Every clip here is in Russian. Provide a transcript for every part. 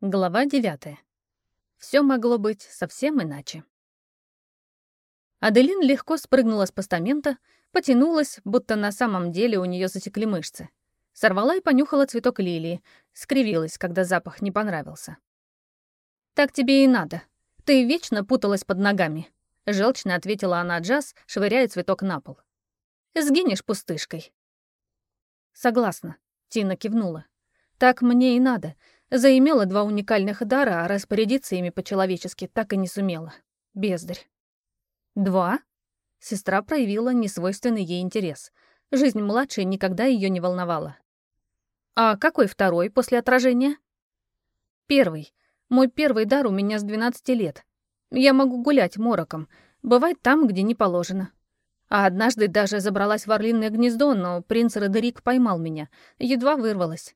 Глава девятая. Все могло быть совсем иначе. Аделин легко спрыгнула с постамента, потянулась, будто на самом деле у нее засекли мышцы. Сорвала и понюхала цветок лилии, скривилась, когда запах не понравился. «Так тебе и надо. Ты вечно путалась под ногами», — желчно ответила она Джаз, швыряя цветок на пол. «Сгинешь пустышкой». «Согласна», — Тина кивнула. «Так мне и надо. Заимела два уникальных дара, а распорядиться ими по-человечески так и не сумела. Бездарь. Два? Сестра проявила несвойственный ей интерес. Жизнь младшей никогда ее не волновала. А какой второй после отражения? Первый. Мой первый дар у меня с 12 лет. Я могу гулять мороком, бывать там, где не положено. А однажды даже забралась в орлиное гнездо, но принц Родерик поймал меня. Едва вырвалась.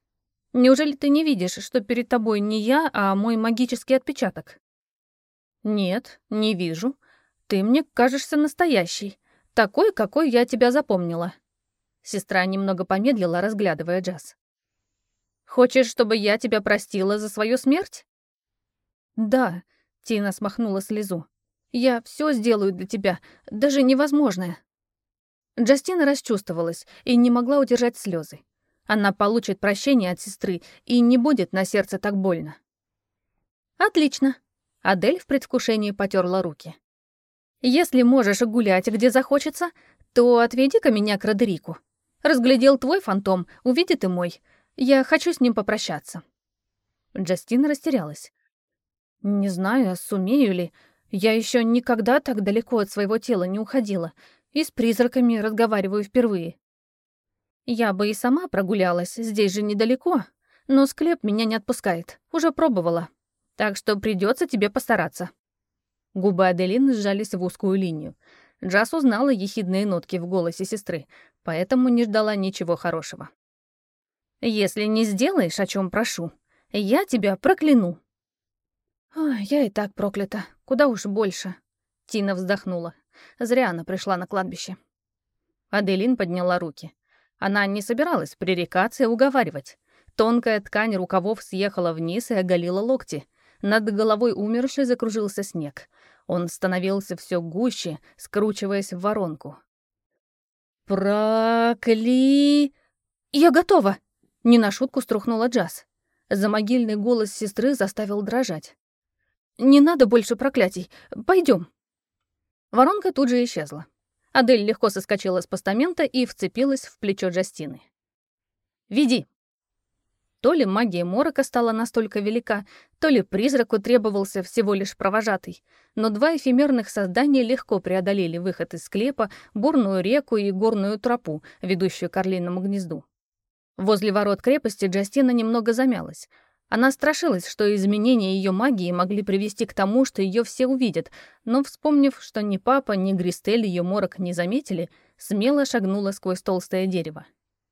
Неужели ты не видишь, что перед тобой не я, а мой магический отпечаток? Нет, не вижу. Ты мне кажешься настоящий. Такой, какой я тебя запомнила. Сестра немного помедлила, разглядывая Джаз. Хочешь, чтобы я тебя простила за свою смерть? Да, Тина смахнула слезу. Я все сделаю для тебя, даже невозможное. Джастина расчувствовалась и не могла удержать слезы. Она получит прощение от сестры и не будет на сердце так больно. Отлично. Адель в предвкушении потерла руки. Если можешь гулять, где захочется, то отведи-ка меня к Родерику. Разглядел твой фантом, увидит и мой. Я хочу с ним попрощаться. Джастина растерялась. Не знаю, сумею ли. Я еще никогда так далеко от своего тела не уходила и с призраками разговариваю впервые. Я бы и сама прогулялась, здесь же недалеко, но склеп меня не отпускает, уже пробовала. Так что придется тебе постараться». Губы Аделины сжались в узкую линию. Джаз узнала ехидные нотки в голосе сестры, поэтому не ждала ничего хорошего. «Если не сделаешь, о чем прошу, я тебя прокляну». «Ой, я и так проклята, куда уж больше», — Тина вздохнула. Зря она пришла на кладбище. Аделин подняла руки. Она не собиралась пререкаться и уговаривать. Тонкая ткань рукавов съехала вниз и оголила локти. Над головой умершей закружился снег. Он становился все гуще, скручиваясь в воронку. «Прокли...» «Я готова!» — не на шутку струхнула Джаз. Замогильный голос сестры заставил дрожать. «Не надо больше проклятий. Пойдем. Воронка тут же исчезла. Адель легко соскочила с постамента и вцепилась в плечо Джастины. «Веди!» То ли магия морока стала настолько велика, то ли призраку требовался всего лишь провожатый, но два эфемерных создания легко преодолели выход из склепа, бурную реку и горную тропу, ведущую к орлиному гнезду. Возле ворот крепости Джастина немного замялась — она страшилась, что изменения ее магии могли привести к тому, что ее все увидят, но, вспомнив, что ни папа, ни Гристель ее морок не заметили, смело шагнула сквозь толстое дерево.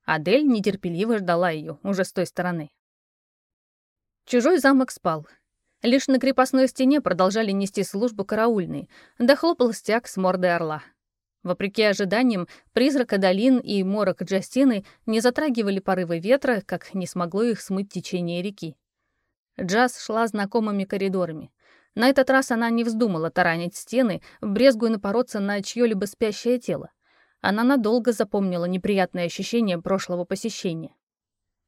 Адель нетерпеливо ждала ее уже с той стороны. Чужой замок спал. Лишь на крепостной стене продолжали нести службу караульные, да хлопал стяг с мордой орла. Вопреки ожиданиям, призрак Адалин и морок Джастины не затрагивали порывы ветра, как не смогло их смыть течение реки. Джаз шла знакомыми коридорами. На этот раз она не вздумала таранить стены, брезгуя напороться на чьё-либо спящее тело. Она надолго запомнила неприятное ощущение прошлого посещения.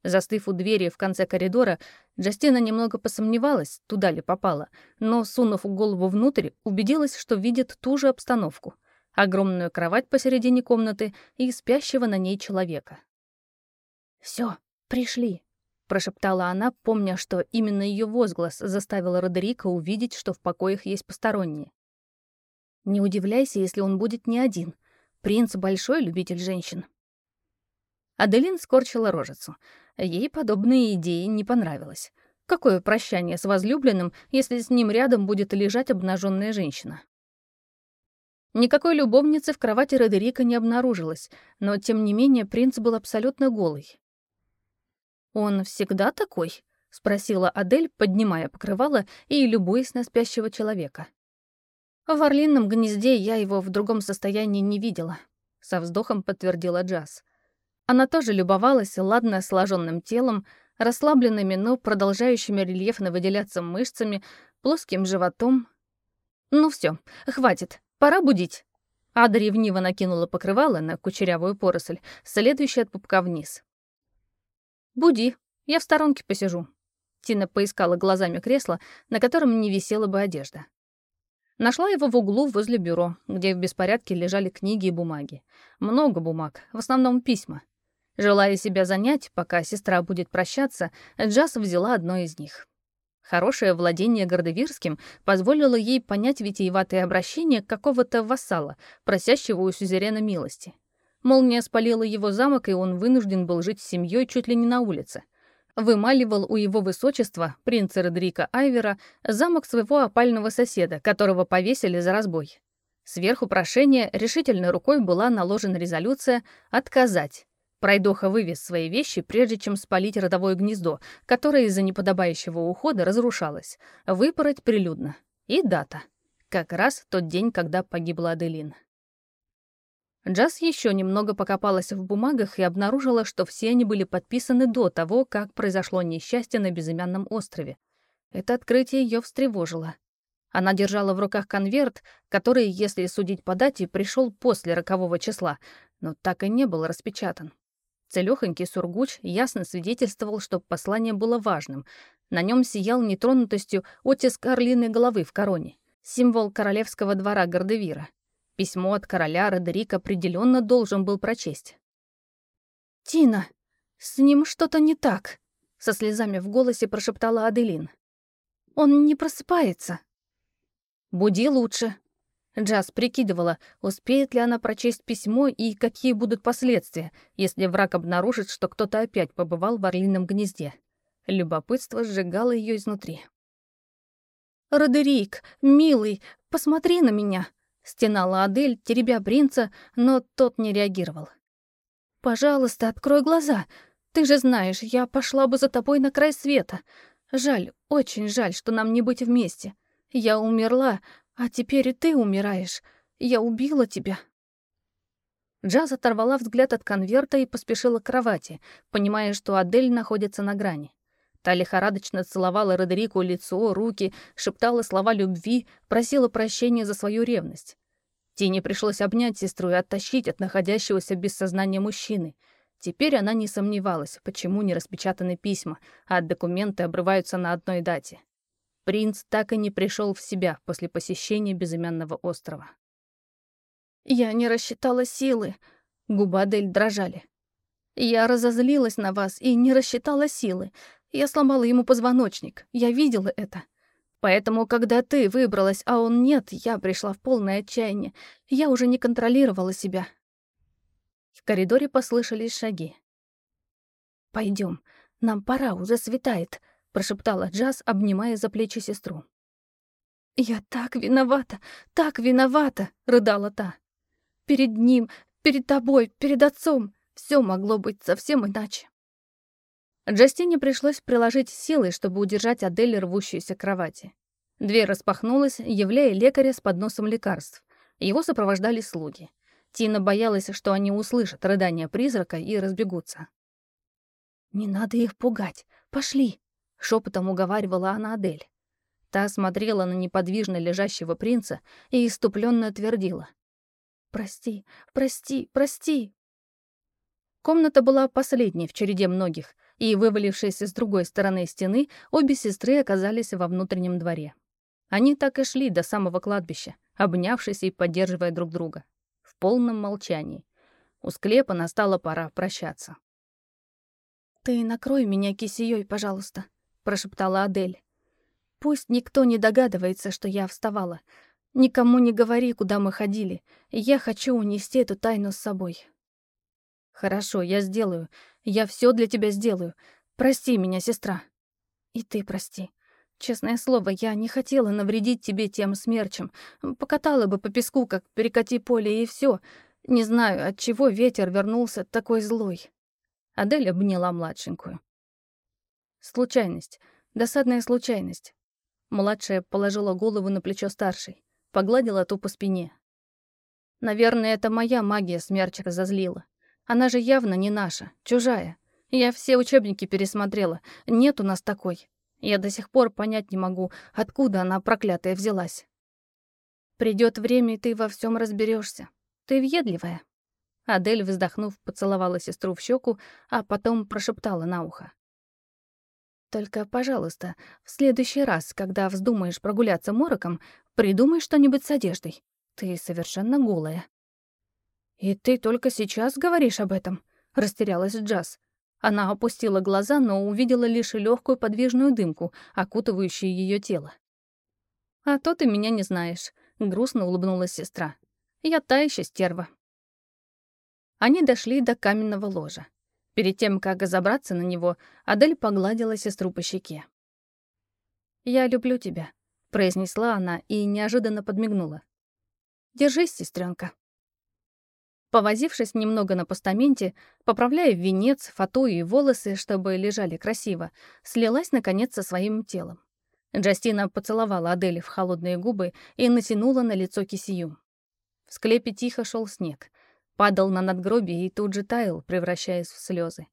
Застыв у двери в конце коридора, Джастина немного посомневалась, туда ли попала, но, сунув голову внутрь, убедилась, что видит ту же обстановку. Огромную кровать посередине комнаты и спящего на ней человека. «Всё, пришли», прошептала она, помня, что именно ее возглас заставил Родерика увидеть, что в покоях есть посторонние. Не удивляйся, если он будет не один. Принц — большой любитель женщин. Аделин скорчила рожицу. Ей подобные идеи не понравилось. Какое прощание с возлюбленным, если с ним рядом будет лежать обнаженная женщина? Никакой любовницы в кровати Родерика не обнаружилось, но, тем не менее, принц был абсолютно голый. «Он всегда такой?» — спросила Адель, поднимая покрывало и любуясь на спящего человека. «В орлином гнезде я его в другом состоянии не видела», — со вздохом подтвердила Джаз. Она тоже любовалась ладно сложенным телом, расслабленными, но продолжающими рельефно выделяться мышцами, плоским животом. Ну все, хватит, пора будить. Ада ревниво накинула покрывало на кучерявую поросль, следующий от пупка вниз. «Буди, я в сторонке посижу». Тина поискала глазами кресло, на котором не висела бы одежда. Нашла его в углу возле бюро, где в беспорядке лежали книги и бумаги. Много бумаг, в основном письма. Желая себя занять, пока сестра будет прощаться, Джаз взяла одно из них. Хорошее владение Гордовирским позволило ей понять витиеватое обращение какого-то вассала, просящего у сюзерена милости. Молния спалила его замок, и он вынужден был жить с семьей чуть ли не на улице. Вымаливал у его высочества, принца Родрика Айвера, замок своего опального соседа, которого повесили за разбой. Сверху прошения решительной рукой была наложена резолюция «отказать». Пройдоха вывез свои вещи, прежде чем спалить родовое гнездо, которое из-за неподобающего ухода разрушалось. Выпороть прилюдно. И дата. Как раз тот день, когда погибла Аделин. Джаз еще немного покопалась в бумагах и обнаружила, что все они были подписаны до того, как произошло несчастье на безымянном острове. Это открытие ее встревожило. Она держала в руках конверт, который, если судить по дате, пришел после рокового числа, но так и не был распечатан. Целёхонький сургуч ясно свидетельствовал, что послание было важным. На нем сиял нетронутостью оттиск орлиной головы в короне, символ королевского двора Гордевира. Письмо от короля Родерик определенно должен был прочесть. «Тина, с ним что-то не так», — со слезами в голосе прошептала Аделин. «Он не просыпается». «Буди лучше». Джаз прикидывала, успеет ли она прочесть письмо и какие будут последствия, если враг обнаружит, что кто-то опять побывал в орлином гнезде. Любопытство сжигало ее изнутри. «Родерик, милый, посмотри на меня!» Стенала Адель, теребя принца, но тот не реагировал. «Пожалуйста, открой глаза. Ты же знаешь, я пошла бы за тобой на край света. Жаль, очень жаль, что нам не быть вместе. Я умерла, а теперь и ты умираешь. Я убила тебя». Джаз оторвала взгляд от конверта и поспешила к кровати, понимая, что Адель находится на грани. Та лихорадочно целовала Родерику лицо, руки, шептала слова любви, просила прощения за свою ревность. Тине пришлось обнять сестру и оттащить от находящегося без сознания мужчины. Теперь она не сомневалась, почему не распечатаны письма, а документы обрываются на одной дате. Принц так и не пришел в себя после посещения безымянного острова. «Я не рассчитала силы», — губы Адель дрожали. «Я разозлилась на вас и не рассчитала силы. Я сломала ему позвоночник, я видела это. Поэтому, когда ты выбралась, а он нет, я пришла в полное отчаяние. Я уже не контролировала себя. В коридоре послышались шаги. Пойдем, нам пора, уже светает», — прошептала Джаз, обнимая за плечи сестру. «Я так виновата, так виновата!» — рыдала та. «Перед ним, перед тобой, перед отцом все могло быть совсем иначе». Джастине пришлось приложить силы, чтобы удержать Адель, рвущуюся к кровати. Дверь распахнулась, являя лекаря с подносом лекарств. Его сопровождали слуги. Тина боялась, что они услышат рыдания призрака и разбегутся. «Не надо их пугать. Пошли!» — шепотом уговаривала она Адель. Та смотрела на неподвижно лежащего принца и иступленно твердила. «Прости, прости, прости!» Комната была последней в череде многих, и, вывалившись с другой стороны стены, обе сестры оказались во внутреннем дворе. Они так и шли до самого кладбища, обнявшись и поддерживая друг друга. В полном молчании. У склепа настала пора прощаться. «Ты накрой меня кисеёй, пожалуйста», — прошептала Адель. «Пусть никто не догадывается, что я вставала. Никому не говори, куда мы ходили. Я хочу унести эту тайну с собой». «Хорошо, я сделаю. Я все для тебя сделаю. Прости меня, сестра». «И ты прости. Честное слово, я не хотела навредить тебе тем смерчем. Покатала бы по песку, как перекати поле, и все. Не знаю, от чего ветер вернулся такой злой». Адель обняла младшенькую. «Случайность. Досадная случайность». Младшая положила голову на плечо старшей, погладила ту по спине. «Наверное, это моя магия смерч разозлила. Она же явно не наша, чужая. Я все учебники пересмотрела. Нет у нас такой. Я до сих пор понять не могу, откуда она проклятая взялась. Придет время, и ты во всем разберешься. Ты въедливая. Адель, вздохнув, поцеловала сестру в щеку, а потом прошептала на ухо. «Только, пожалуйста, в следующий раз, когда вздумаешь прогуляться мороком, придумай что-нибудь с одеждой. Ты совершенно голая». «И ты только сейчас говоришь об этом?» — растерялась Джаз. Она опустила глаза, но увидела лишь легкую подвижную дымку, окутывающую ее тело. «А то ты меня не знаешь», — грустно улыбнулась сестра. «Я та еще стерва». Они дошли до каменного ложа. Перед тем, как забраться на него, Адель погладила сестру по щеке. «Я люблю тебя», — произнесла она и неожиданно подмигнула. «Держись, сестренка. Повозившись немного на постаменте, поправляя венец, фату и волосы, чтобы лежали красиво, слилась, наконец, со своим телом. Джастина поцеловала Адель в холодные губы и натянула на лицо кисию. В склепе тихо шел снег падал на надгробие и тут же таял, превращаясь в слезы.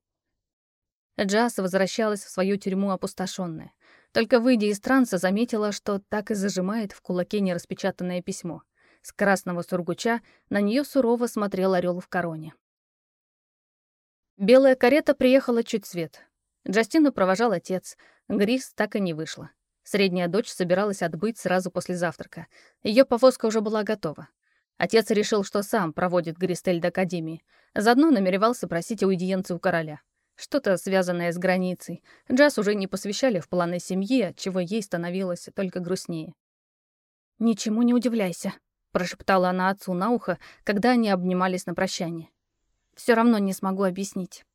Джаз возвращалась в свою тюрьму опустошенная. Только выйдя из транса, заметила, что так и зажимает в кулаке нераспечатанное письмо. С красного сургуча на нее сурово смотрел орел в короне. Белая карета приехала чуть свет. Джастину провожал отец. Грис так и не вышла. Средняя дочь собиралась отбыть сразу после завтрака. Ее повозка уже была готова. Отец решил, что сам проводит Гристель до Академии. Заодно намеревался просить аудиенции у короля. Что-то связанное с границей. Джаз уже не посвящали в планы семьи, отчего ей становилось только грустнее. «Ничему не удивляйся», — прошептала она отцу на ухо, когда они обнимались на прощание. «Все равно не смогу объяснить».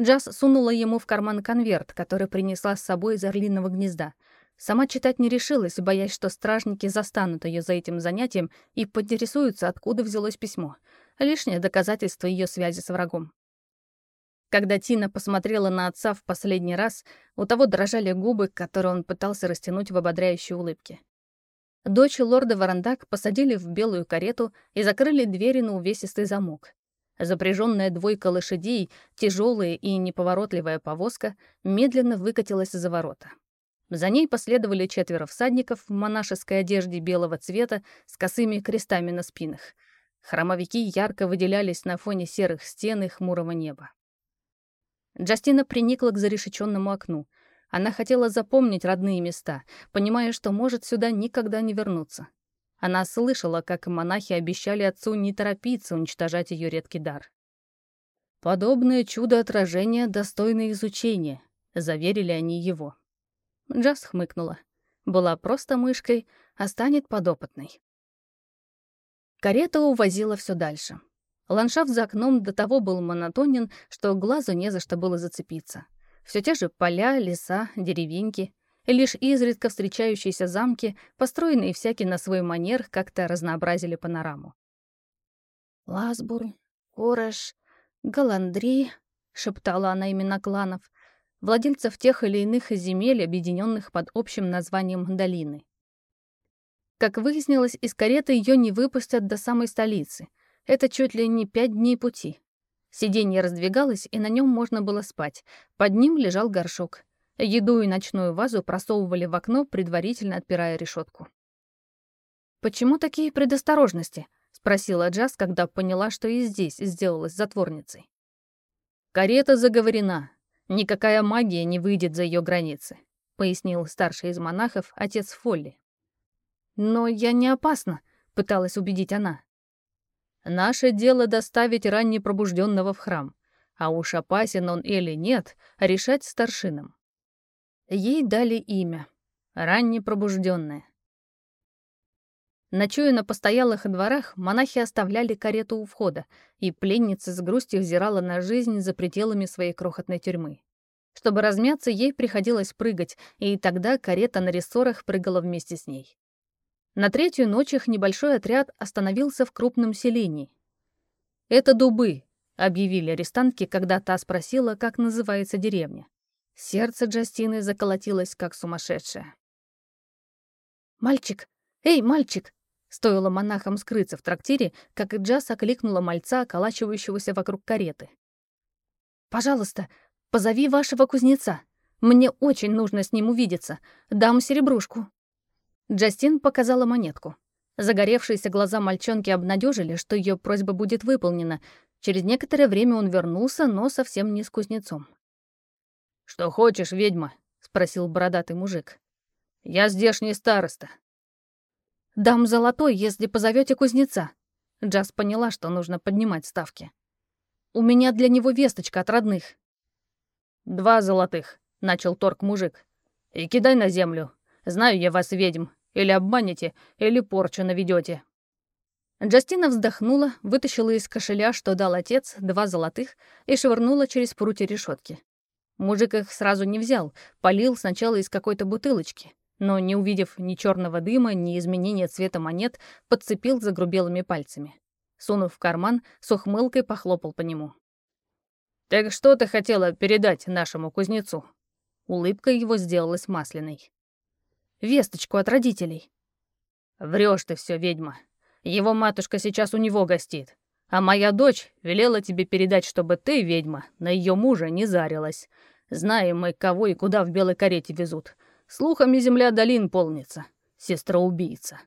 Джаз сунула ему в карман конверт, который принесла с собой из орлиного гнезда — Сама читать не решилась, боясь, что стражники застанут ее за этим занятием и поинтересуются, откуда взялось письмо. Лишнее доказательство ее связи с врагом. Когда Тина посмотрела на отца в последний раз, у того дрожали губы, которые он пытался растянуть в ободряющей улыбке. Дочь лорда Варандак посадили в белую карету и закрыли двери на увесистый замок. Запряженная двойка лошадей, тяжелая и неповоротливая повозка, медленно выкатилась за ворота. За ней последовали четверо всадников в монашеской одежде белого цвета с косыми крестами на спинах. Хромовики ярко выделялись на фоне серых стен и хмурого неба. Джастина приникла к зарешеченному окну. Она хотела запомнить родные места, понимая, что может сюда никогда не вернуться. Она слышала, как монахи обещали отцу не торопиться уничтожать ее редкий дар. «Подобное чудо отражения достойно изучения», — заверили они его. Джаз хмыкнула. Была просто мышкой, а станет подопытной. Карета увозила все дальше. Ландшафт за окном до того был монотонен, что глазу не за что было зацепиться. Все те же поля, леса, деревеньки. Лишь изредка встречающиеся замки, построенные всякий на свой манер, как-то разнообразили панораму. «Ласбур, Кореш, Галандри», — шептала она имена кланов, владельцев тех или иных земель, объединенных под общим названием долины. Как выяснилось, из кареты ее не выпустят до самой столицы. Это чуть ли не пять дней пути. Сиденье раздвигалось, и на нем можно было спать. Под ним лежал горшок. Еду и ночную вазу просовывали в окно, предварительно отпирая решетку. «Почему такие предосторожности?» — спросила Джаз, когда поняла, что и здесь сделалась затворницей. «Карета заговорена. Никакая магия не выйдет за ее границы», — пояснил старший из монахов, отец Фолли. «Но я не опасна», — пыталась убедить она. «Наше дело доставить раннепробужденного в храм, а уж опасен он или нет, решать старшинам». Ей дали имя — раннепробужденная. Ночуя на постоялых дворах, монахи оставляли карету у входа, и пленница с грустью взирала на жизнь за пределами своей крохотной тюрьмы. Чтобы размяться, ей приходилось прыгать, и тогда карета на рессорах прыгала вместе с ней. На третью ночь их небольшой отряд остановился в крупном селении. «Это дубы», — объявили арестантки, когда та спросила, как называется деревня. Сердце Джастины заколотилось, как сумасшедшее. «Мальчик! Эй, мальчик!» Стоило монахам скрыться в трактире, как и Джаз окликнула мальца, околачивающегося вокруг кареты. «Пожалуйста, Позови вашего кузнеца. Мне очень нужно с ним увидеться. Дам серебрушку». Джастин показала монетку. Загоревшиеся глаза мальчонки обнадежили, что ее просьба будет выполнена. Через некоторое время он вернулся, но совсем не с кузнецом. «Что хочешь, ведьма?» — спросил бородатый мужик. «Я здешний староста». «Дам золотой, если позовете кузнеца». Джаз поняла, что нужно поднимать ставки. «У меня для него весточка от родных». «Два золотых», — начал торг мужик. «И кидай на землю. Знаю я вас, ведьм. Или обманете, или порчу наведете. Джастина вздохнула, вытащила из кошеля, что дал отец, два золотых, и швырнула через прутья решетки. Мужик их сразу не взял, полил сначала из какой-то бутылочки, но, не увидев ни черного дыма, ни изменения цвета монет, подцепил загрубелыми пальцами. Сунув в карман, с ухмылкой похлопал по нему. «Так что ты хотела передать нашему кузнецу?» Улыбка его сделалась масляной. «Весточку от родителей». Врешь ты все, ведьма. Его матушка сейчас у него гостит. А моя дочь велела тебе передать, чтобы ты, ведьма, на ее мужа не зарилась. Знаем мы, кого и куда в белой карете везут. Слухами земля долин полнится. Сестра-убийца».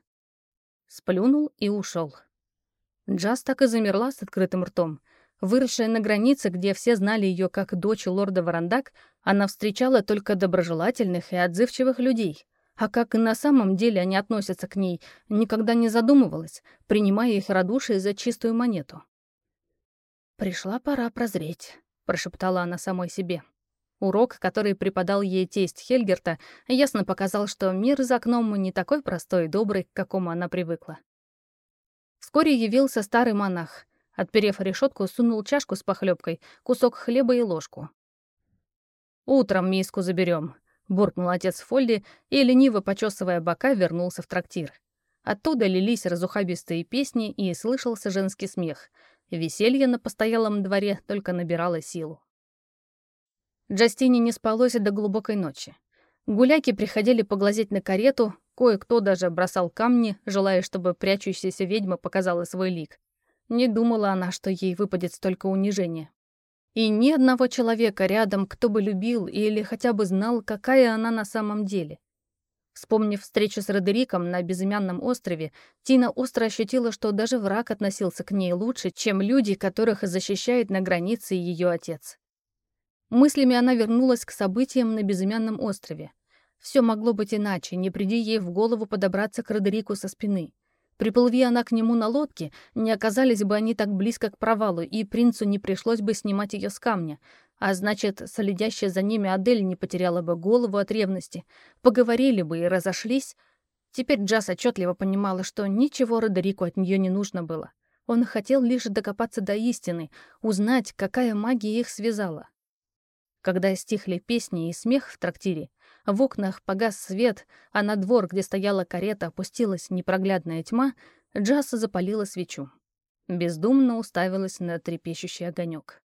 Сплюнул и ушел. Джаз так и замерла с открытым ртом. Выросшая на границе, где все знали ее как дочь лорда Варандак, она встречала только доброжелательных и отзывчивых людей. А как на самом деле они относятся к ней, никогда не задумывалась, принимая их радушие за чистую монету. «Пришла пора прозреть», — прошептала она самой себе. Урок, который преподал ей тесть Хельгерта, ясно показал, что мир за окном не такой простой и добрый, к какому она привыкла. Вскоре явился старый монах. Отперев решетку, сунул чашку с похлебкой, кусок хлеба и ложку. «Утром миску заберем», — буркнул отец Фолли и, лениво почесывая бока, вернулся в трактир. Оттуда лились разухабистые песни и слышался женский смех. Веселье на постоялом дворе только набирало силу. Джастине не спалось до глубокой ночи. Гуляки приходили поглазеть на карету, кое-кто даже бросал камни, желая, чтобы прячущаяся ведьма показала свой лик. Не думала она, что ей выпадет столько унижения. И ни одного человека рядом, кто бы любил или хотя бы знал, какая она на самом деле. Вспомнив встречу с Родериком на безымянном острове, Тина остро ощутила, что даже враг относился к ней лучше, чем люди, которых защищает на границе ее отец. Мыслями она вернулась к событиям на безымянном острове. Все могло быть иначе, не приди ей в голову подобраться к Родерику со спины. Приплыви она к нему на лодке, не оказались бы они так близко к провалу, и принцу не пришлось бы снимать ее с камня. А значит, следящая за ними Адель не потеряла бы голову от ревности. Поговорили бы и разошлись. Теперь Джаз отчетливо понимала, что ничего Родерику от нее не нужно было. Он хотел лишь докопаться до истины, узнать, какая магия их связала. Когда стихли песни и смех в трактире, в окнах погас свет, а на двор, где стояла карета, опустилась непроглядная тьма, Джаз запалила свечу. Бездумно уставилась на трепещущий огонек.